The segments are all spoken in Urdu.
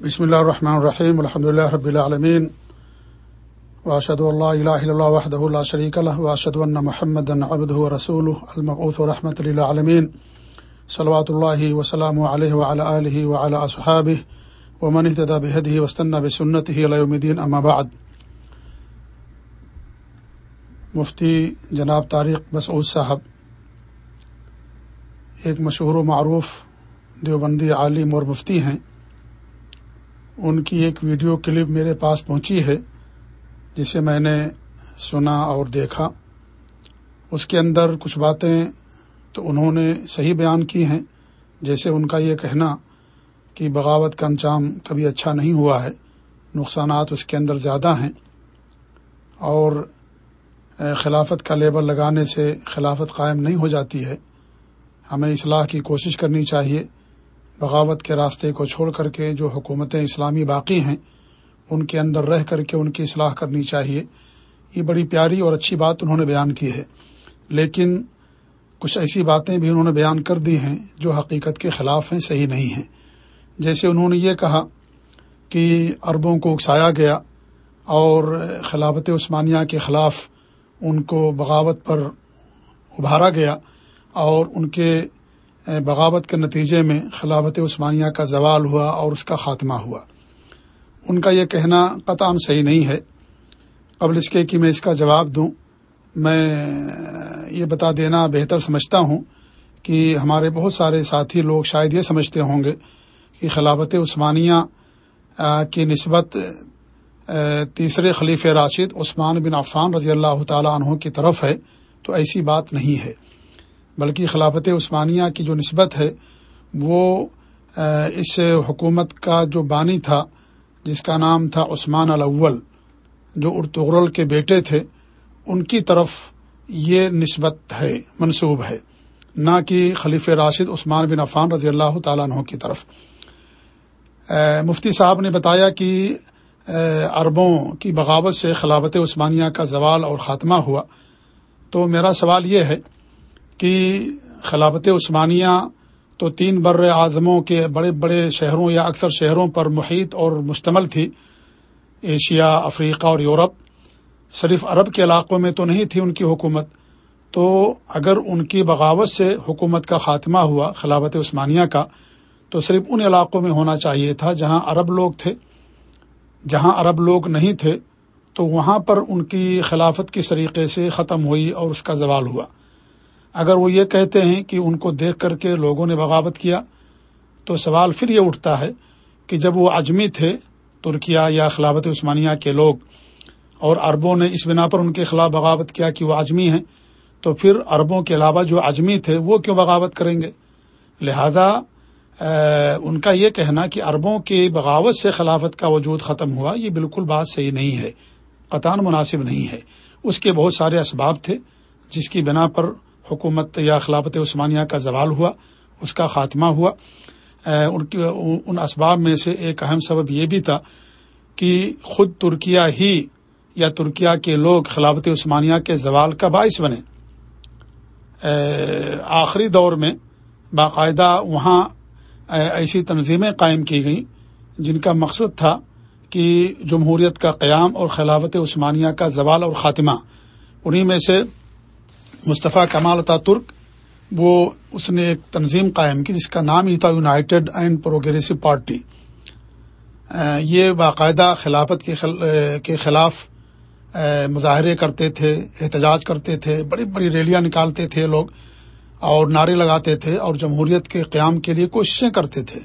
بسم اللہ الرحمن الرحیم، الحمد اللہ رب العالمین واشد اللہ الہ اللہ وحدہ اللہ شریک اللہ واشد اللہ محمد عبد رسول المبعوث رحمۃ اللہ عالمین صلوات اللہ وسلم علیہ وعلى علیہ وعلى اصحابہ، ومن اهتدى بهديه واستنى بسنته الى يوم الدين اما بعد۔ مفتی جناب طارق مسعود صاحب، ایک مشہور و معروف دیوبندی عالم اور مفتی ہیں۔ ان کی ایک ویڈیو کلپ میرے پاس پہنچی ہے، جسے میں نے سنا اور دیکھا۔ اس کے اندر کچھ باتیں تو انہوں نے صحیح بیان کی ہیں، جیسے ان کا یہ کہنا کہ بغاوت کا انجام کبھی اچھا نہیں ہوا ہے، نقصانات اس کے اندر زیادہ ہیں۔ اور خلافت کا لیبل لگانے سے خلافت قائم نہیں ہو جاتی ہے۔ ہمیں اصلاح کی کوشش کرنی چاہیے۔ بغاوت کے راستے کو چھوڑ کر کے جو حکومتیں اسلامی باقی ہیں، ان کے اندر رہ کر کے ان کی اصلاح کرنی چاہیے۔ یہ بڑی پیاری اور اچھی بات انہوں نے بیان کی ہے۔ لیکن کچھ ایسی باتیں بھی انہوں نے بیان کر دی ہیں جو حقیقت کے خلاف ہیں، صحیح نہیں ہیں۔ جیسے انہوں نے یہ کہا کہ عربوں کو اکسایا گیا اور خلافت عثمانیہ کے خلاف ان کو بغاوت پر ابھارا گیا اور ان کے بغاوت کے نتیجے میں خلافت عثمانیہ کا زوال ہوا اور اس کا خاتمہ ہوا۔ ان کا یہ کہنا قطع صحیح نہیں ہے۔ قبل اس کے کہ میں اس کا جواب دوں، میں یہ بتا دینا بہتر سمجھتا ہوں کہ ہمارے بہت سارے ساتھی لوگ شاید یہ سمجھتے ہوں گے کہ خلافت عثمانیہ کی نسبت تیسرے خلیف راشد عثمان بن عفان رضی اللہ تعالیٰ عنہ کی طرف ہے، تو ایسی بات نہیں ہے۔ بلکہ خلافت عثمانیہ کی جو نسبت ہے، وہ اس حکومت کا جو بانی تھا، جس کا نام تھا عثمان الاول، جو ارتغرل کے بیٹے تھے، ان کی طرف یہ نسبت ہے منصوب ہے۔ نہ کہ خلیف راشد عثمان بن عفان رضی اللہ تعالیٰ عنہ کی طرف۔ مفتی صاحب نے بتایا کہ عربوں کی بغاوت سے خلافت عثمانیہ کا زوال اور خاتمہ ہوا۔ تو میرا سوال یہ ہے کہ خلافت عثمانیہ تو تین بر اعظموں کے بڑے بڑے شہروں یا اکثر شہروں پر محیط اور مشتمل تھی، ایشیا، افریقہ اور یورپ۔ صرف عرب کے علاقوں میں تو نہیں تھی ان کی حکومت۔ تو اگر ان کی بغاوت سے حکومت کا خاتمہ ہوا خلافت عثمانیہ کا، تو صرف ان علاقوں میں ہونا چاہیے تھا جہاں عرب لوگ تھے۔ جہاں عرب لوگ نہیں تھے، تو وہاں پر ان کی خلافت کس طریقے سے ختم ہوئی اور اس کا زوال ہوا۔ اگر وہ یہ کہتے ہیں کہ ان کو دیکھ کر کے لوگوں نے بغاوت کیا، تو سوال پھر یہ اٹھتا ہے کہ جب وہ اجمی تھے، ترکیہ یا خلافت عثمانیہ کے لوگ، اور عربوں نے اس بنا پر ان کے خلاف بغاوت کیا کہ وہ اجمی ہیں، تو پھر عربوں کے علاوہ جو اجمی تھے، وہ کیوں بغاوت کریں گے؟ لہذا ان کا یہ کہنا کہ عربوں کی بغاوت سے خلافت کا وجود ختم ہوا، یہ بالکل بات صحیح نہیں ہے قطان مناسب نہیں ہے۔ اس کے بہت سارے اسباب تھے، جس کی بنا پر حکومت یا خلافت عثمانیہ کا زوال ہوا، اس کا خاتمہ ہوا۔ ان کی، ان اسباب میں سے ایک اہم سبب یہ بھی تھا کہ خود ترکیہ ہی یا ترکیہ کے لوگ خلافت عثمانیہ کے زوال کا باعث بنے۔ آخری دور میں باقاعدہ وہاں ایسی تنظیمیں قائم کی گئیں جن کا مقصد تھا کہ جمہوریت کا قیام اور خلافت عثمانیہ کا زوال اور خاتمہ۔ انہیں میں سے مصطفیٰ کمال ترک، وہ اس نے ایک تنظیم قائم کی جس کا نام ہی تھا یونائٹڈ اینڈ پروگریسو پارٹی۔ یہ باقاعدہ خلافت کے خلاف مظاہرے کرتے تھے، احتجاج کرتے تھے، بڑی بڑی ریلیاں نکالتے تھے لوگ، اور نعرے لگاتے تھے، اور جمہوریت کے قیام کے لیے کوششیں کرتے تھے۔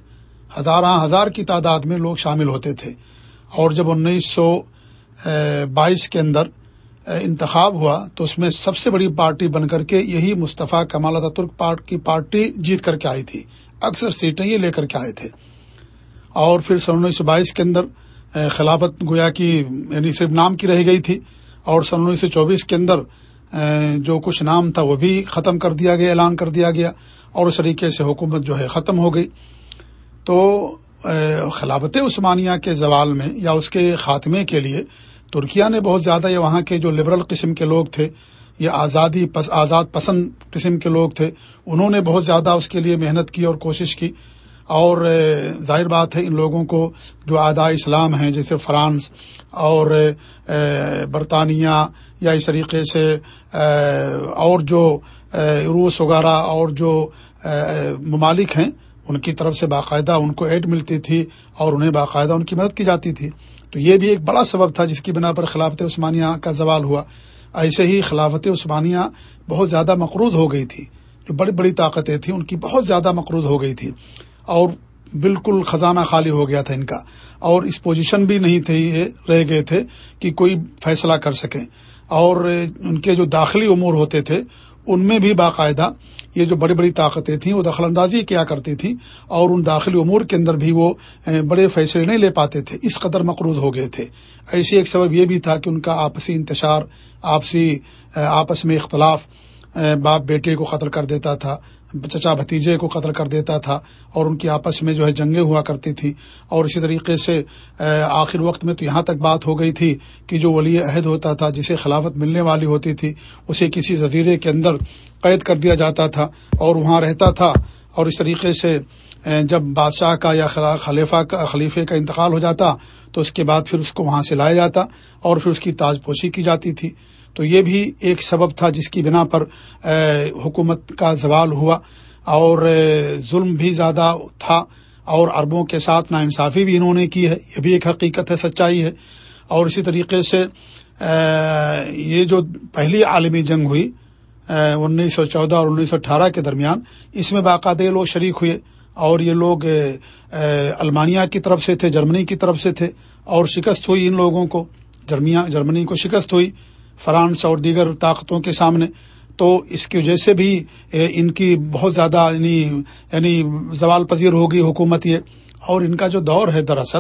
ہزارہ ہزار کی تعداد میں لوگ شامل ہوتے تھے۔ اور جب انیس سو بائیس کے اندر انتخاب ہوا تو اس میں سب سے بڑی پارٹی بن کر کے یہی مصطفیٰ کمال ترک کی پارٹی جیت کر کے آئی تھی۔ اکثر سیٹیں یہ لے کر کے آئے تھے۔ اور پھر سن انیس سو بائیس کے اندر خلافت گویا کی یعنی صرف نام کی رہ گئی تھی۔ اور سن انیس سو چوبیس کے اندر جو کچھ نام تھا وہ بھی ختم کر دیا گیا، اعلان کر دیا گیا۔ اور اس طریقے سے حکومت جو ہے ختم ہو گئی۔ تو خلافت عثمانیہ کے زوال میں یا اس کے خاتمے کے لیے ترکیہ نے بہت زیادہ یہ وہاں کے جو لبرل قسم کے لوگ تھے، یا آزادی آزاد پسند قسم کے لوگ تھے، انہوں نے بہت زیادہ اس کے لیے محنت کی اور کوشش کی۔ اور ظاہر بات ہے ان لوگوں کو جو آدھا اسلام ہیں، جیسے فرانس اور برطانیہ یا اس طریقے سے اور جو روس وغیرہ اور جو ممالک ہیں، ان کی طرف سے باقاعدہ ان کو ایڈ ملتی تھی اور انہیں باقاعدہ ان کی مدد کی جاتی تھی۔ تو یہ بھی ایک بڑا سبب تھا جس کی بنا پر خلافت عثمانیہ کا زوال ہوا۔ ایسے ہی خلافت عثمانیہ بہت زیادہ مقروض ہو گئی تھی۔ جو بڑی بڑی طاقتیں تھیں، ان کی بہت زیادہ مقروض ہو گئی تھی۔ اور بالکل خزانہ خالی ہو گیا تھا ان کا۔ اور اس پوزیشن بھی نہیں تھے یہ رہ گئے تھے کہ کوئی فیصلہ کر سکیں۔ اور ان کے جو داخلی امور ہوتے تھے، ان میں بھی باقاعدہ یہ جو بڑی بڑی طاقتیں تھیں وہ دخل اندازی کیا کرتی تھیں اور ان داخلی امور کے اندر بھی وہ بڑے فیصلے نہیں لے پاتے تھے، اس قدر مقروض ہو گئے تھے۔ ایسی ایک سبب یہ بھی تھا کہ ان کا آپسی انتشار، آپسی آپس میں اختلاف باپ بیٹے کو قتل کر دیتا تھا۔ چچا بھتیجے کو قتل کر دیتا تھا اور ان کی آپس میں جو ہے جنگیں ہوا کرتی تھیں اور اسی طریقے سے آخر وقت میں تو یہاں تک بات ہو گئی تھی کہ جو ولی عہد ہوتا تھا، جسے خلافت ملنے والی ہوتی تھی، اسے کسی جزیرے کے اندر قید کر دیا جاتا تھا اور وہاں رہتا تھا اور اس طریقے سے جب بادشاہ کا یا خلیفہ کا، خلیفے کا انتقال ہو جاتا تو اس کے بعد پھر اس کو وہاں سے لایا جاتا اور پھر اس کی تاج پوشی کی جاتی تھی۔ تو یہ بھی ایک سبب تھا جس کی بنا پر حکومت کا زوال ہوا اور ظلم بھی زیادہ تھا اور عربوں کے ساتھ ناانصافی بھی انہوں نے کی ہے، یہ بھی ایک حقیقت ہے، سچائی ہے اور اسی طریقے سے یہ جو پہلی عالمی جنگ ہوئی انیس سو چودہ اور انیس سو اٹھارہ کے درمیان، اس میں باقاعدہ لوگ شریک ہوئے اور یہ لوگ المانیہ کی طرف سے تھے، جرمنی کی طرف سے تھے اور شکست ہوئی ان لوگوں کو جرمنی کو شکست ہوئی فرانس اور دیگر طاقتوں کے سامنے، تو اس کی وجہ سے بھی ان کی بہت زیادہ یعنی یعنی زوال پذیر ہوگی حکومت یہ۔ اور ان کا جو دور ہے دراصل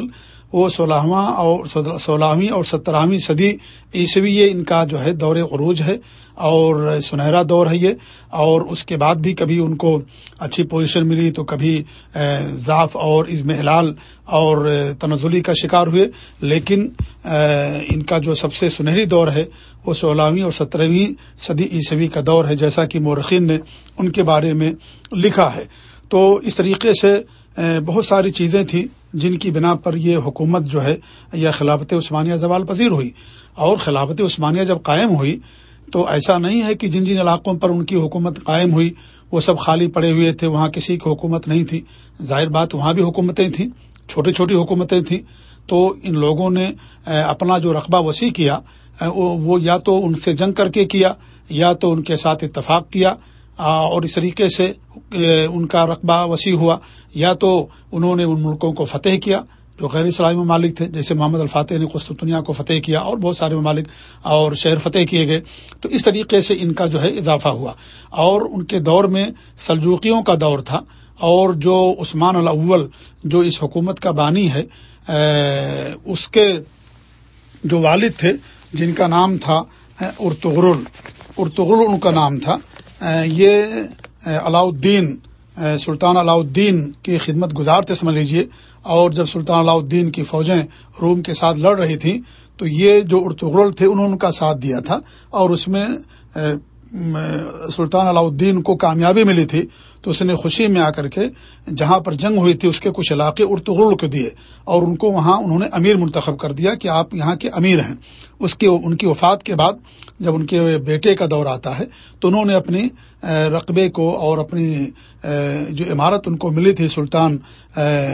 وہ سولہواں اور سولہویں اور سترہویں صدی عیسوی یہ ان کا جو ہے دور عروج ہے اور سنہرا دور ہے یہ اور اس کے بعد بھی کبھی ان کو اچھی پوزیشن ملی تو کبھی ضعف اور ازمحلال اور تنزلی کا شکار ہوئے لیکن ان کا جو سب سے سنہری دور ہے وہ سولہویں اور سترہویں صدی عیسوی کا دور ہے جیسا کہ مورخین نے ان کے بارے میں لکھا ہے۔ تو اس طریقے سے بہت ساری چیزیں تھیں۔ جن کی بنا پر یہ حکومت جو ہے، یا خلافت عثمانیہ زوال پذیر ہوئی۔ اور خلافت عثمانیہ جب قائم ہوئی، تو ایسا نہیں ہے کہ جن جن علاقوں پر ان کی حکومت قائم ہوئی، وہ سب خالی پڑے ہوئے تھے، وہاں کسی کی حکومت نہیں تھی۔ ظاہر بات، وہاں بھی حکومتیں تھیں، چھوٹی چھوٹی حکومتیں تھیں۔ تو ان لوگوں نے اپنا جو رقبہ وسیع کیا وہ یا تو ان سے جنگ کر کے کیا، یا تو ان کے ساتھ اتفاق کیا۔ اور اس طریقے سے ان کا رقبہ وسیع ہوا۔ یا تو انہوں نے ان ملکوں کو فتح کیا، جو غیر اسلامی ممالک تھے، جیسے محمد الفاتح نے قسطنیہ کو فتح کیا، اور بہت سارے ممالک اور شہر فتح کیے گئے۔ تو اس طریقے سے ان کا جو ہے اضافہ ہوا۔ اور ان کے دور میں سلجوکیوں کا دور تھا۔ اور جو عثمان الاول، جو اس حکومت کا بانی ہے اس کے جو والد تھے، جن کا نام تھا ارتغرل ارتغرل ان کا نام تھا۔ یہ علاؤدین سلطان علاؤدین کی خدمت گزار تھے، سمجھ لیجیے اور جب سلطان علاؤدین کی فوجیں روم کے ساتھ لڑ رہی تھیں، تو یہ جو ارتغرل تھے، انہوں نے ان کا ساتھ دیا تھا۔ اور اس میں سلطان علاؤدین کو کامیابی ملی تھی۔ تو اس نے خوشی میں آ کر کے جہاں پر جنگ ہوئی تھی اس کے کچھ علاقے ارتغرل کو دیے اور ان کو وہاں انہوں نے امیر منتخب کر دیا کہ آپ یہاں کے امیر ہیں۔ اس کے ان کی وفات کے بعد جب ان کے بیٹے کا دور آتا ہے تو انہوں نے اپنی رقبے کو اور اپنی جو عمارت ان کو ملی تھی سلطان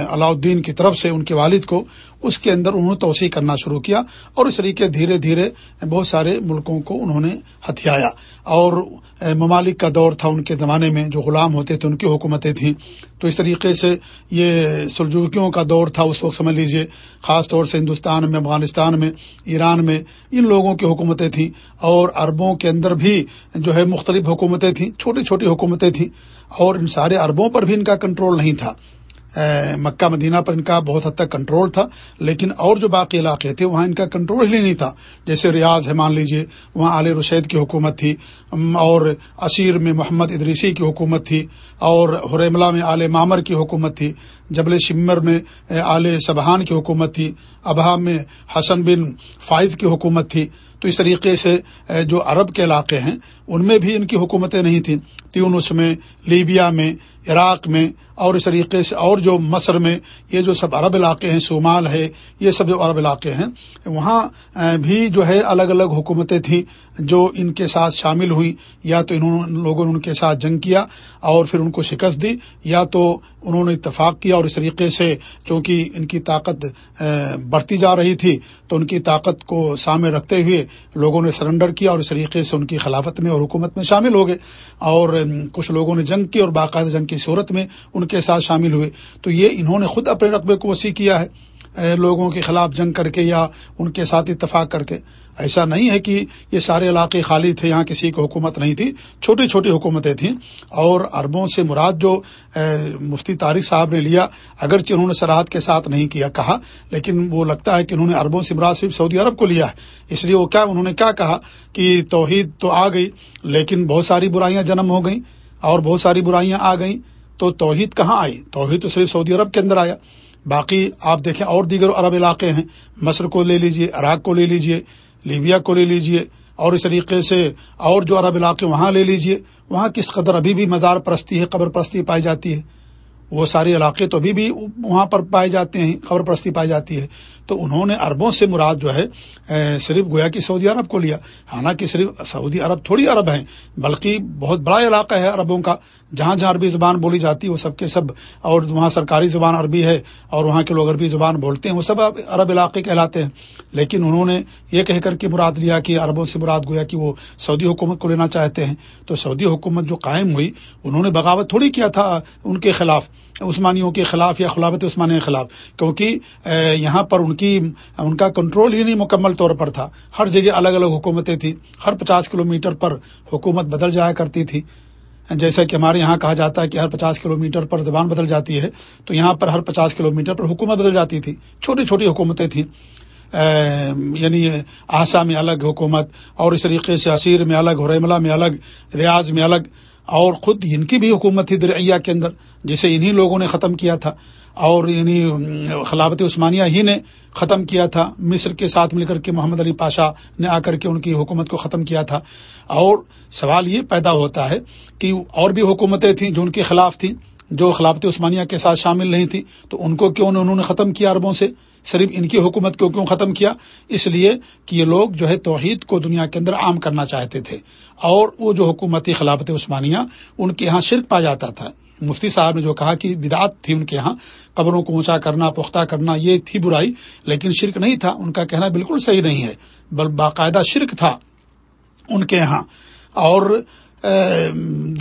علاؤدین کی طرف سے ان کے والد کو، اس کے اندر انہوں نے توسیع کرنا شروع کیا اور اس طریقے دھیرے دھیرے بہت سارے ملکوں کو انہوں نے ہتھیایا اور ممالک کا دور تھا ان کے زمانے میں جو غلام ہوتے تھے ان کی حکومتیں تھیں۔ تو اس طریقے سے یہ سلجوکیوں کا دور تھا، اس وقت سمجھ لیجیے، خاص طور سے ہندوستان میں، افغانستان میں، ایران میں، ان لوگوں کی حکومتیں تھیں۔ اور عربوں کے اندر بھی جو ہے مختلف حکومتیں تھیں، چھوٹی چھوٹی حکومتیں تھیں۔ اور ان سارے عربوں پر بھی ان کا کنٹرول نہیں تھا۔ مکہ، مدینہ پر ان کا بہت حد تک کنٹرول تھا، لیکن اور جو باقی علاقے تھے، وہاں ان کا کنٹرول ہی نہیں تھا۔ جیسے ریاض ہے، مان لیجیے وہاں عال رشید کی حکومت تھی اور اسیر میں محمد ادریسی کی حکومت تھی، اور حریملہ میں آل معمر کی حکومت تھی، جبل شمر میں آل سبحان کی حکومت تھی، ابہا میں حسن بن فائد کی حکومت تھی۔ تو اس طریقے سے جو عرب کے علاقے ہیں، ان میں بھی ان کی حکومتیں نہیں تھیں۔ تیونس میں، لیبیا میں، عراق میں اور اس طریقے سے اور جو مصر میں یہ جو سب عرب علاقے ہیں، صومال ہے، یہ سب جو عرب علاقے ہیں، وہاں بھی جو ہے الگ الگ حکومتیں تھیں جو ان کے ساتھ شامل ہوئی۔ یا تو انہوں لوگوں نے ان کے ساتھ جنگ کیا اور پھر ان کو شکست دی، یا تو انہوں نے اتفاق کیا اور اس طریقے سے چونکہ ان کی طاقت بڑھتی جا رہی تھی، تو ان کی طاقت کو سامنے رکھتے ہوئے لوگوں نے سرنڈر کیا اور اس طریقے سے ان کی خلافت میں اور حکومت میں شامل ہو گئے۔ اور کچھ لوگوں نے جنگ کی اور باقاعدہ جنگ کی صورت میں ان کے ساتھ شامل ہوئے۔ تو یہ انہوں نے خود اپنے رقبے کو وسیع کیا ہے لوگوں کے خلاف جنگ کر کے یا ان کے ساتھ اتفاق کر کے۔ ایسا نہیں ہے کہ یہ سارے علاقے خالی تھے، یہاں کسی کی حکومت نہیں تھی، چھوٹی چھوٹی حکومتیں تھیں۔ اور عربوں سے مراد جو مفتی طارق صاحب نے لیا، اگرچہ انہوں نے سرحد کے ساتھ نہیں کیا، کہا، لیکن وہ لگتا ہے کہ انہوں نے عربوں سے مراد صرف سعودی عرب کو لیا ہے۔ اس لیے وہ کیا، انہوں نے کیا کہا کہ توحید تو آ گئی، لیکن بہت ساری برائیاں جنم ہو گئیں اور بہت ساری برائیاں آ گئیں۔ تو توحید کہاں آئی؟ توحید تو صرف سعودی عرب کے اندر آیا۔ باقی آپ دیکھیں اور دیگر عرب علاقے ہیں۔ مصر کو لے لیجیے، عراق کو لے لیجیے، لیبیا کو لے لیجیے، اور اس طریقے سے اور جو عرب علاقے وہاں لے لیجیے۔ وہاں کس قدر ابھی بھی مزار پرستی ہے، قبر پرستی پائی جاتی ہے۔ وہ سارے علاقے تو ابھی بھی وہاں پر پائے جاتے ہیں، خبر پرستی پائی جاتی ہے۔ تو انہوں نے اربوں سے مراد جو ہے صرف گویا کہ سعودی عرب کو لیا۔ حالانکہ صرف سعودی عرب تھوڑی عرب ہیں، بلکہ بہت بڑا علاقہ ہے عربوں کا۔ جہاں جہاں عربی زبان بولی جاتی ہے وہ سب کے سب، اور وہاں سرکاری زبان عربی ہے، اور وہاں کے لوگ عربی زبان بولتے ہیں، وہ سب عرب علاقے کہلاتے ہیں۔ لیکن انہوں نے یہ کہہ کر کے مراد لیا کہ عربوں سے مراد گویا کہ وہ سعودی حکومت کو لینا چاہتے ہیں۔ تو سعودی حکومت جو قائم ہوئی، انہوں نے بغاوت تھوڑی کیا تھا ان کے خلاف۔ عثمانیوں کے خلاف یا خلافت عثمانیہ کے خلاف، کیونکہ یہاں پر ان کی، ان کا کنٹرول ہی نہیں مکمل طور پر تھا۔ ہر جگہ الگ الگ حکومتیں تھیں۔ ہر پچاس کلو پر حکومت بدل جایا کرتی تھی۔ جیسا کہ ہمارے یہاں کہا جاتا ہے کہ ہر پچاس کلو میٹر پر زبان بدل جاتی ہے، تو یہاں پر ہر پچاس کلو میٹر پر حکومت بدل جاتی تھی۔ چھوٹی چھوٹی حکومتیں تھیں۔ یعنی آسا میں الگ حکومت، اور اس طریقے سے اسیر میں الگ حریملہ میں الگ، ریاض میں الگ اور خود ان کی بھی حکومت تھی درعیہ کے اندر جسے انہی لوگوں نے ختم کیا تھا، اور یعنی خلافت عثمانیہ ہی نے ختم کیا تھا، مصر کے ساتھ مل کر کے محمد علی پاشا نے آ کر کے ان کی حکومت کو ختم کیا تھا۔ اور سوال یہ پیدا ہوتا ہے کہ اور بھی حکومتیں تھیں جو ان کے خلاف تھیں، جو خلافت عثمانیہ کے ساتھ شامل نہیں تھی تو ان کو کیوں انہوں نے ختم کیا عربوں سے؟ صرف ان کی حکومت کو کیوں ختم کیا؟ اس لیے کہ یہ لوگ جو ہے توحید کو دنیا کے اندر عام کرنا چاہتے تھے۔ اور وہ جو حکومتی خلافت عثمانیہ، ان کے یہاں شرک پا جاتا تھا۔ مفتی صاحب نے جو کہا کہ بدعت تھی ان کے یہاں، قبروں کو اونچا کرنا، پختہ کرنا، یہ تھی برائی، لیکن شرک نہیں تھا۔ ان کا کہنا بالکل صحیح نہیں ہے، بل باقاعدہ شرک تھا ان کے یہاں۔ اور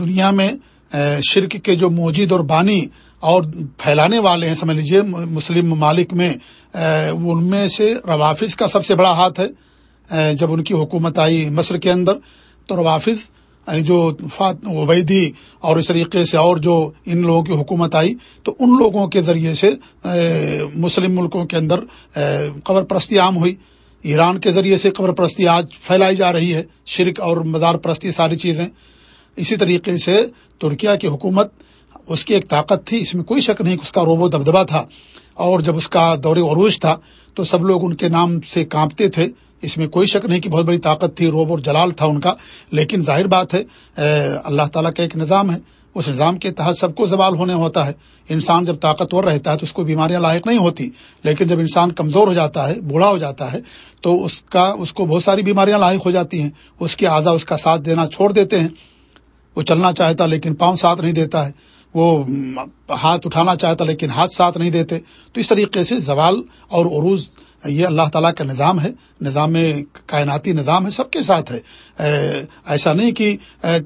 دنیا میں شرک کے جو موجود اور بانی اور پھیلانے والے ہیں، سمجھ لیجیے مسلم ممالک میں ان میں سے روافظ کا سب سے بڑا ہاتھ ہے۔ جب ان کی حکومت آئی مصر کے اندر، تو روافظ یعنی جو فات، عبیدی اور اس طریقے سے اور جو ان لوگوں کی حکومت آئی، تو ان لوگوں کے ذریعے سے مسلم ملکوں کے اندر قبر پرستی عام ہوئی۔ ایران کے ذریعے سے قبر پرستی آج پھیلائی جا رہی ہے۔ شرک اور مزار پرستی ساری چیزیں۔ اسی طریقے سے ترکیہ کی حکومت اس کی ایک طاقت تھی، اس میں کوئی شک نہیں کہ اس کا روبو دبدبا تھا۔ اور جب اس کا دور عروج تھا، تو سب لوگ ان کے نام سے کانپتے تھے۔ اس میں کوئی شک نہیں کہ بہت بڑی طاقت تھی، روب اور جلال تھا ان کا۔ لیکن ظاہر بات ہے اللہ تعالیٰ کا ایک نظام ہے۔ اس نظام کے تحت سب کو زوال ہونے ہوتا ہے۔ انسان جب طاقتور رہتا ہے تو اس کو بیماریاں لاحق نہیں ہوتی۔ لیکن جب انسان کمزور ہو جاتا ہے، بوڑھا ہو جاتا ہے، تو اس کا، اس کو بہت ساری بیماریاں لاحق ہو جاتی ہیں۔ اس کے اعضا اس کا ساتھ دینا چھوڑ دیتے ہیں۔ وہ چلنا چاہتا لیکن پاؤں ساتھ نہیں دیتا ہے۔ وہ ہاتھ اٹھانا چاہتا لیکن ہاتھ ساتھ نہیں دیتے۔ تو اس طریقے سے زوال اور عروج، یہ اللہ تعالیٰ کا نظام ہے۔ نظام کائناتی نظام ہے، سب کے ساتھ ہے۔ ایسا نہیں کہ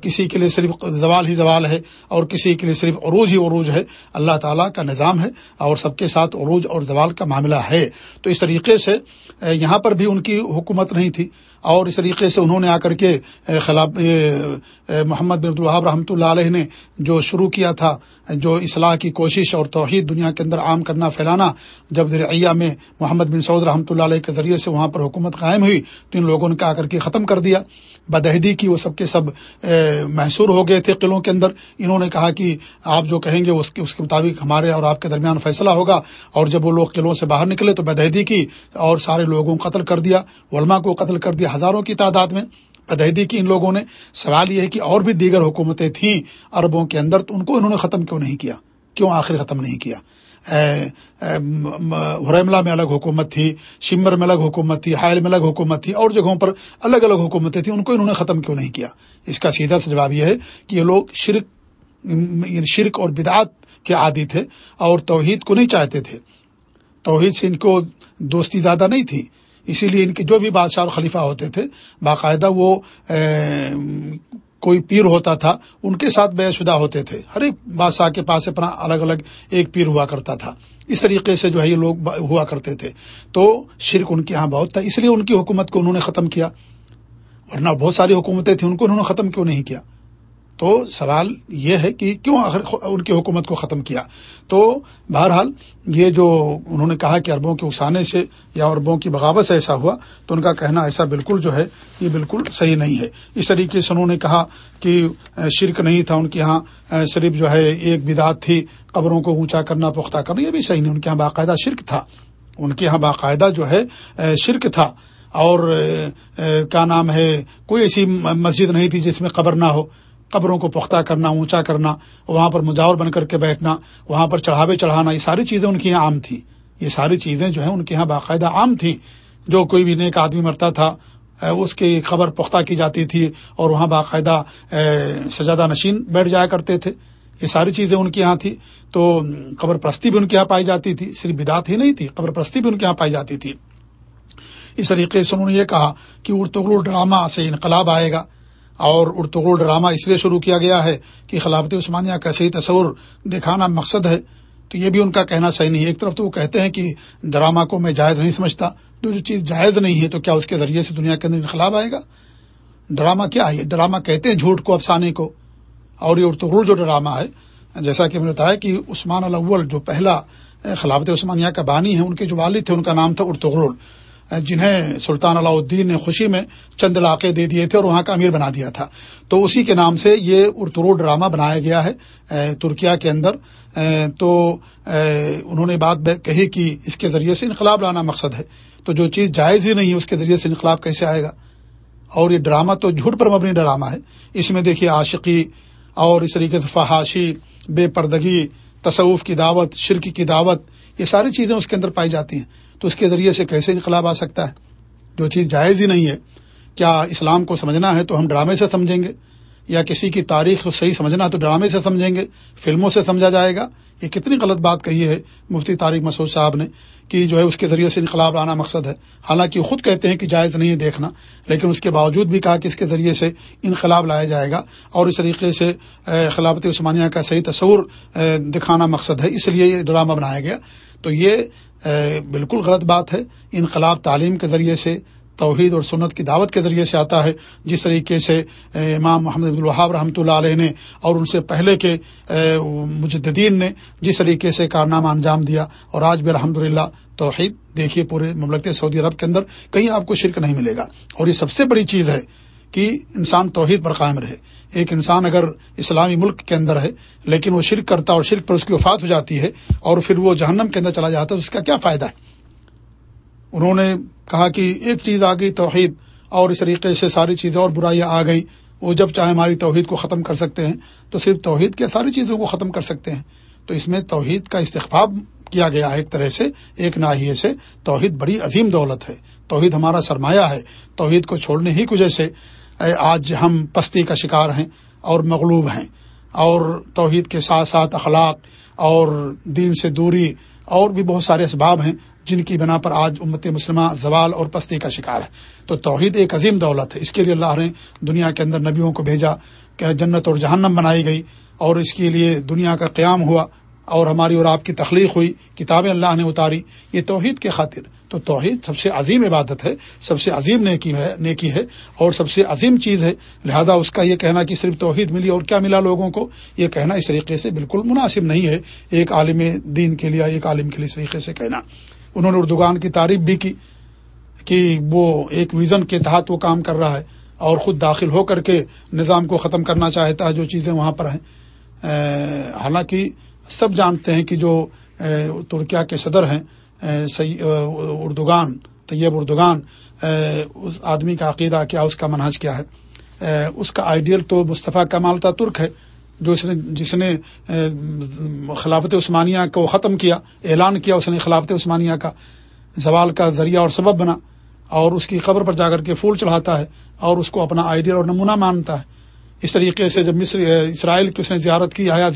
کسی کے لیے صرف زوال ہی زوال ہے اور کسی کے لیے صرف عروج ہی عروج ہے۔ اللہ تعالیٰ کا نظام ہے اور سب کے ساتھ عروج اور زوال کا معاملہ ہے۔ تو اس طریقے سے یہاں پر بھی ان کی حکومت نہیں تھی۔ اور اس طریقے سے انہوں نے آ کر کے خلاف محمد بن الحاب رحمۃ اللہ علیہ نے جو شروع کیا تھا، جو اصلاح کی کوشش اور توحید دنیا کے اندر عام کرنا، پھیلانا، جب درعیہ میں محمد بن سعود رحمۃ اللہ علیہ کے ذریعے سے وہاں پر حکومت قائم ہوئی، تو ان لوگوں نے آ کر کے ختم کر دیا۔ بدہدی کی وہ سب کے سب محسور ہو گئے تھے قلعوں کے اندر۔ انہوں نے کہا کہ آپ جو کہیں گے، اس کے اس کے مطابق ہمارے اور آپ کے درمیان فیصلہ ہوگا۔ اور جب وہ لوگ قلعوں سے باہر نکلے تو بدہدی کی اور سارے لوگوں کو قتل کر دیا، علماء کو قتل کر دیا۔ ہزاروں کی تعداد میں بدہدی کی ان لوگوں نے سوال یہ ہے کہ اور بھی دیگر حکومتیں تھیں عربوں کے اندر، تو ان کو انہوں نے ختم کیوں نہیں کیا؟ کیوں آخر ختم نہیں کیا؟ حرملہ میں الگ حکومت تھی، شمر میں الگ حکومت تھی، حائل میں الگ حکومت تھی، اور جگہوں پر الگ الگ حکومتیں تھیں، ان کو انہوں نے ختم کیوں نہیں کیا؟ اس کا سیدھا سا جواب یہ ہے کہ یہ لوگ شرک یعنی شرک اور بدعات کے عادی تھے اور توحید کو نہیں چاہتے تھے۔ توحید سے ان کو دوستی زیادہ نہیں تھی۔ اسی لیے ان کے جو بھی بادشاہ اور خلیفہ ہوتے تھے، باقاعدہ وہ کوئی پیر ہوتا تھا، ان کے ساتھ بے شدہ ہوتے تھے۔ ہر ایک بادشاہ کے پاس اپنا الگ الگ ایک پیر ہوا کرتا تھا۔ اس طریقے سے جو ہے یہ لوگ ہوا کرتے تھے۔ تو شرک ان کے یہاں بہت تھا، اس لیے ان کی حکومت کو انہوں نے ختم کیا۔ اور نہ بہت ساری حکومتیں تھیں، ان کو انہوں نے ختم کیوں نہیں کیا؟ تو سوال یہ ہے کہ کیوں آخر ان کی حکومت کو ختم کیا؟ تو بہرحال یہ جو انہوں نے کہا کہ اربوں کے اکسانے سے یا اربوں کی بغاوت سے ایسا ہوا، تو ان کا کہنا ایسا بالکل جو ہے یہ بالکل صحیح نہیں ہے۔ اس طریقے سے انہوں نے کہا کہ شرک نہیں تھا ان کے یہاں صرف جو ہے ایک بدعت تھی، قبروں کو اونچا کرنا، پختہ کرنا، یہ بھی صحیح نہیں۔ ان کے یہاں باقاعدہ شرک تھا۔ ان کے یہاں باقاعدہ جو ہے شرک تھا۔ اور کیا نام ہے، کوئی ایسی مسجد نہیں تھی جس میں قبر نہ ہو۔ قبروں کو پختہ کرنا، اونچا کرنا، وہاں پر مجاور بن کر کے بیٹھنا، وہاں پر چڑھاوے چڑھانا، یہ ساری چیزیں ان کے یہاں عام تھیں۔ یہ ساری چیزیں جو ہیں ان کے یہاں باقاعدہ عام تھیں۔ جو کوئی بھی نیک آدمی مرتا تھا اس کی خبر پختہ کی جاتی تھی اور وہاں باقاعدہ سجادہ نشین بیٹھ جایا کرتے تھے۔ یہ ساری چیزیں ان کے یہاں تھی تو قبر پرستی بھی ان کے یہاں پائی جاتی تھی۔ صرف بدات ہی نہیں تھی، قبر پرستی بھی ان کے یہاں پائی جاتی تھی۔ اس طریقے سے انہوں نے یہ کہا کہ ارتغل ڈرامہ سے انقلاب آئے گا۔ اور ارتغل ڈرامہ اس لیے شروع کیا گیا ہے کہ خلافت عثمانیہ کا صحیح تصور دکھانا مقصد ہے۔ تو یہ بھی ان کا کہنا صحیح نہیں ہے۔ ایک طرف تو وہ کہتے ہیں کہ ڈرامہ کو میں جائز نہیں سمجھتا جو جو چیز جائز نہیں ہے، تو کیا اس کے ذریعے سے دنیا کے اندر انقلاب آئے گا؟ ڈرامہ کیا ہے؟ ڈرامہ کہتے ہیں جھوٹ کو، افسانے کو۔ اور یہ ارتغل جو ڈرامہ ہے، جیسا کہ میں نے بتایا کہ عثمان الاول جو پہلا خلافت عثمانیہ کا بانی ہے، ان کے جو والد تھے، ان کا نام تھا ارتغل جنہیں سلطان علاء الدین نے خوشی میں چند علاقے دے دیے تھے اور وہاں کا امیر بنا دیا تھا۔ تو اسی کے نام سے یہ ارترو ڈرامہ بنایا گیا ہے ترکیا کے اندر۔ تو انہوں نے بات کہی کہ اس کے ذریعے سے انقلاب لانا مقصد ہے۔ تو جو چیز جائز ہی نہیں ہے، اس کے ذریعے سے انقلاب کیسے آئے گا؟ اور یہ ڈرامہ تو جھوٹ پر مبنی ڈرامہ ہے۔ اس میں دیکھیے، عاشقی اور اس طریقے سے فحاشی، بے پردگی، تصوف کی دعوت، شرک کی دعوت، یہ ساری چیزیں اس کے اندر پائی جاتی ہیں۔ تو اس کے ذریعے سے کیسے انقلاب آ سکتا ہے؟ جو چیز جائز ہی نہیں ہے، کیا اسلام کو سمجھنا ہے تو ہم ڈرامے سے سمجھیں گے؟ یا کسی کی تاریخ کو صحیح سمجھنا تو ڈرامے سے سمجھیں گے؟ فلموں سے سمجھا جائے گا؟ یہ کتنی غلط بات کہی ہے مفتی تاریخ مسعود صاحب نے کہ جو ہے اس کے ذریعے سے انقلاب لانا مقصد ہے۔ حالانکہ خود کہتے ہیں کہ جائز نہیں ہے دیکھنا، لیکن اس کے باوجود بھی کہا کہ اس کے ذریعے سے انقلاب لایا جائے گا اور اس طریقے سے خلافت عثمانیہ کا صحیح تصور دکھانا مقصد ہے، اس لیے یہ ڈرامہ بنایا گیا۔ تو یہ بالکل غلط بات ہے۔ انقلاب تعلیم کے ذریعے سے، توحید اور سنت کی دعوت کے ذریعے سے آتا ہے۔ جس طریقے سے امام محمد الوہاب رحمۃ اللہ علیہ نے اور ان سے پہلے کے مجدین نے جس طریقے سے کارنامہ انجام دیا اور آج بھی الحمد توحید، دیکھیے پورے مملکت سعودی عرب کے اندر کہیں آپ کو شرک نہیں ملے گا۔ اور یہ سب سے بڑی چیز ہے کہ انسان توحید پر قائم رہے۔ ایک انسان اگر اسلامی ملک کے اندر ہے، لیکن وہ شرک کرتا اور شرک پر اس کی وفات ہو جاتی ہے، اور پھر وہ جہنم کے اندر چلا جاتا ہے، تو اس کا کیا فائدہ ہے؟ انہوں نے کہا کہ ایک چیز آ گئی، توحید، اور اس طریقے سے ساری چیزیں اور برائیاں آ گئیں۔ وہ جب چاہے ہماری توحید کو ختم کر سکتے ہیں، تو صرف توحید کے ساری چیزوں کو ختم کر سکتے ہیں۔ تو اس میں توحید کا استخاب کیا گیا ہے ایک طرح سے، ایک ناحیے سے، توحید بڑی عظیم دولت ہے۔ توحید ہمارا سرمایہ ہے، توحید کو چھوڑنے ہی کی وجہ سے آج ہم پستی کا شکار ہیں اور مغلوب ہیں۔ اور توحید کے ساتھ ساتھ اخلاق اور دین سے دوری اور بھی بہت سارے اسباب ہیں جن کی بنا پر آج امت مسلمہ زوال اور پستی کا شکار ہے۔ تو توحید ایک عظیم دولت ہے۔ اس کے لیے اللہ نے دنیا کے اندر نبیوں کو بھیجا کہ جنت اور جہنم بنائی گئی اور اس کے لیے دنیا کا قیام ہوا اور ہماری اور آپ کی تخلیق ہوئی، کتابیں اللہ نے اتاری۔ یہ توحید کے خاطر تو توحید سب سے عظیم عبادت ہے، سب سے عظیم نیکی ہے نیکی ہے، اور سب سے عظیم چیز ہے۔ لہذا اس کا یہ کہنا کہ صرف توحید ملی اور کیا ملا لوگوں کو، یہ کہنا اس طریقے سے بالکل مناسب نہیں ہے۔ ایک عالم دین کے لیے، ایک عالم کے لیے اس طریقے سے کہنا۔ انہوں نے اردوگان کی تعریف بھی کی کہ وہ ایک ویژن کے تحت وہ کام کر رہا ہے اور خود داخل ہو کر کے نظام کو ختم کرنا چاہتا ہے، جو چیزیں وہاں پر ہیں۔ حالانکہ سب جانتے ہیں کہ جو ترکیا کے صدر ہیں اردوگان طیب اردوگان اس آدمی کا عقیدہ کیا، اس کا منحج کیا ہے؟ اس کا آئیڈیل تو مصطفیٰ کمال ترک ہے، جو اس نے، جس نے خلافت عثمانیہ کو ختم کیا، اعلان کیا اس نے خلافت عثمانیہ کا، زوال کا ذریعہ اور سبب بنا، اور اس کی قبر پر جا کر کے پھول چڑھاتا ہے، اور اس کو اپنا آئیڈیا اور نمونہ مانتا ہے۔ اس طریقے سے جب مصر اسرائیل کی اس نے زیارت کی، آیا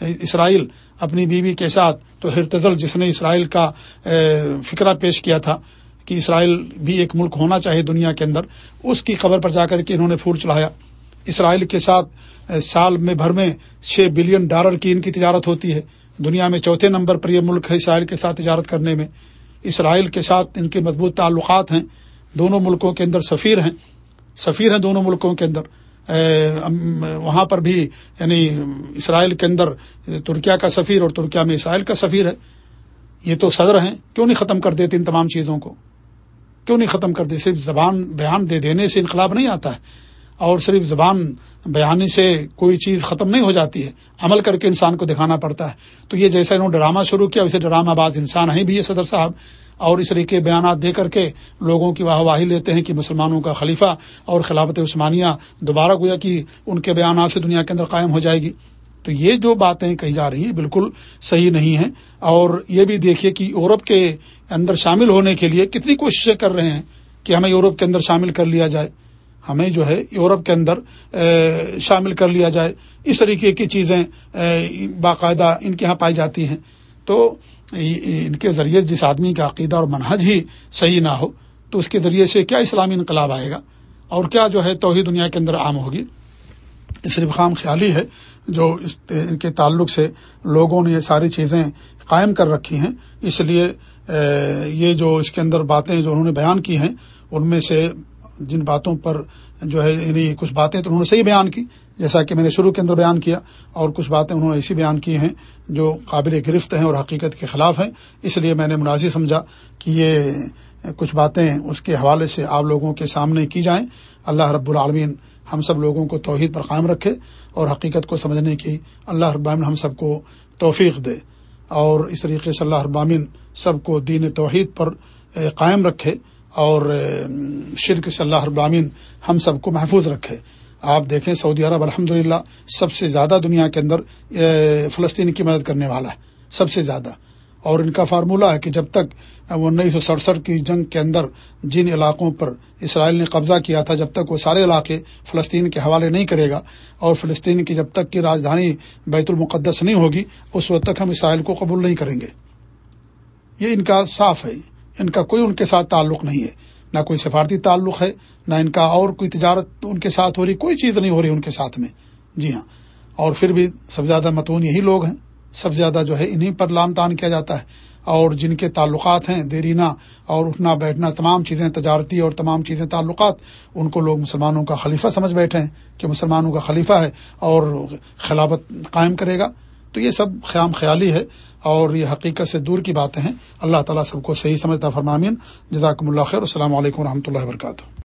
اسرائیل اپنی بیوی کے ساتھ، تو ہرتزل جس نے اسرائیل کا فکرہ پیش کیا تھا کہ اسرائیل بھی ایک ملک ہونا چاہیے دنیا کے اندر، اس کی خبر پر جا کر کے انہوں نے پھول چڑھایا اسرائیل کے ساتھ سال میں بھر میں چھ بلین ڈالر کی ان کی تجارت ہوتی ہے۔ دنیا میں چوتھے نمبر پر یہ ملک ہے اسرائیل کے ساتھ تجارت کرنے میں۔ اسرائیل کے ساتھ ان کے مضبوط تعلقات ہیں۔ دونوں ملکوں کے اندر سفیر ہیں۔ سفیر ہیں دونوں ملکوں کے اندر۔ وہاں پر بھی یعنی اسرائیل کے اندر ترکیا کا سفیر اور ترکیا میں اسرائیل کا سفیر ہے، یہ تو صدر ہیں، کیوں نہیں ختم کر دیتے ان تمام چیزوں کو؟ کیوں نہیں ختم کر دے صرف زبان بیان دے دینے سے انقلاب نہیں آتا ہے، اور صرف زبان بیانی سے کوئی چیز ختم نہیں ہو جاتی ہے، عمل کر کے انسان کو دکھانا پڑتا ہے۔ تو یہ جیسا انہوں نے ڈرامہ شروع کیا، ویسے ڈرامہ باز انسان ہیں بھی یہ صدر صاحب۔ اور اس طریقے بیانات دے کر کے لوگوں کی واہ واہی لیتے ہیں کہ مسلمانوں کا خلیفہ اور خلافت عثمانیہ دوبارہ گویا کہ ان کے بیانات سے دنیا کے اندر قائم ہو جائے گی۔ تو یہ جو باتیں کہی جا رہی ہیں بالکل صحیح نہیں ہیں۔ اور یہ بھی دیکھیے کہ یورپ کے اندر شامل ہونے کے لیے کتنی کوششیں کر رہے ہیں کہ ہمیں یورپ کے اندر شامل کر لیا جائے۔ ہمیں جو ہے یورپ کے اندر شامل کر لیا جائے۔ اس طریقے کی چیزیں باقاعدہ ان کے یہاں پائی جاتی ہیں۔ تو ان کے ذریعے جس آدمی کا عقیدہ اور منہج ہی صحیح نہ ہو، تو اس کے ذریعے سے کیا اسلامی انقلاب آئے گا؟ اور کیا جو ہے توحید دنیا کے اندر عام ہوگی؟ صرف خام خیالی ہے جو اس ان کے تعلق سے لوگوں نے یہ ساری چیزیں قائم کر رکھی ہیں۔ اس لیے یہ جو اس کے اندر باتیں جو انہوں نے بیان کی ہیں، ان میں سے جن باتوں پر جو ہے یعنی کچھ باتیں تو انہوں نے صحیح بیان کی، جیسا کہ میں نے شروع کے اندر بیان کیا، اور کچھ باتیں انہوں نے ایسی بیان کی ہیں جو قابل گرفت ہیں اور حقیقت کے خلاف ہیں۔ اس لیے میں نے مناظر سمجھا کہ یہ کچھ باتیں اس کے حوالے سے آپ لوگوں کے سامنے کی جائیں۔ اللہ رب العالمین ہم سب لوگوں کو توحید پر قائم رکھے اور حقیقت کو سمجھنے کی اللہ رب العالمین ہم سب کو توفیق دے۔ اور اس طریقے سے اللہ ابامین سب کو دین توحید پر قائم رکھے۔ اور شرک سے اللہ ابامین ہم سب کو محفوظ رکھے۔ آپ دیکھیں سعودی عرب الحمد سب سے زیادہ دنیا کے اندر فلسطین کی مدد کرنے والا ہے، سب سے زیادہ۔ اور ان کا فارمولہ ہے کہ جب تک انیس سو سڑسٹھ کی جنگ کے اندر جن علاقوں پر اسرائیل نے قبضہ کیا تھا، جب تک وہ سارے علاقے فلسطین کے حوالے نہیں کرے گا اور فلسطین کی جب تک کی راجدھانی بیت المقدس نہیں ہوگی، اس وقت تک ہم اسرائیل کو قبول نہیں کریں گے۔ یہ ان کا صاف ہے۔ ان کا کوئی ان کے ساتھ تعلق نہیں ہے۔ نہ کوئی سفارتی تعلق ہے، نہ ان کا اور کوئی تجارت ان کے ساتھ ہو رہی، کوئی چیز نہیں ہو رہی ان کے ساتھ میں۔ جی ہاں۔ اور پھر بھی سب سے زیادہ متون یہی لوگ ہیں۔ سب سے زیادہ جو ہے انہیں پر لام تان کیا جاتا ہے۔ اور جن کے تعلقات ہیں دیرینہ اور اٹھنا، بیٹھنا، تمام چیزیں، تجارتی اور تمام چیزیں، تعلقات، ان کو لوگ مسلمانوں کا خلیفہ سمجھ بیٹھے ہیں کہ مسلمانوں کا خلیفہ ہے اور خلافت قائم کرے گا۔ تو یہ سب خیام خیالی ہے اور یہ حقیقت سے دور کی باتیں ہیں۔ اللہ تعالیٰ سب کو صحیح سمجھتا فرمامین جزاکم اللہ خیر، السلام علیکم و رحمۃ اللہ وبرکاتہ۔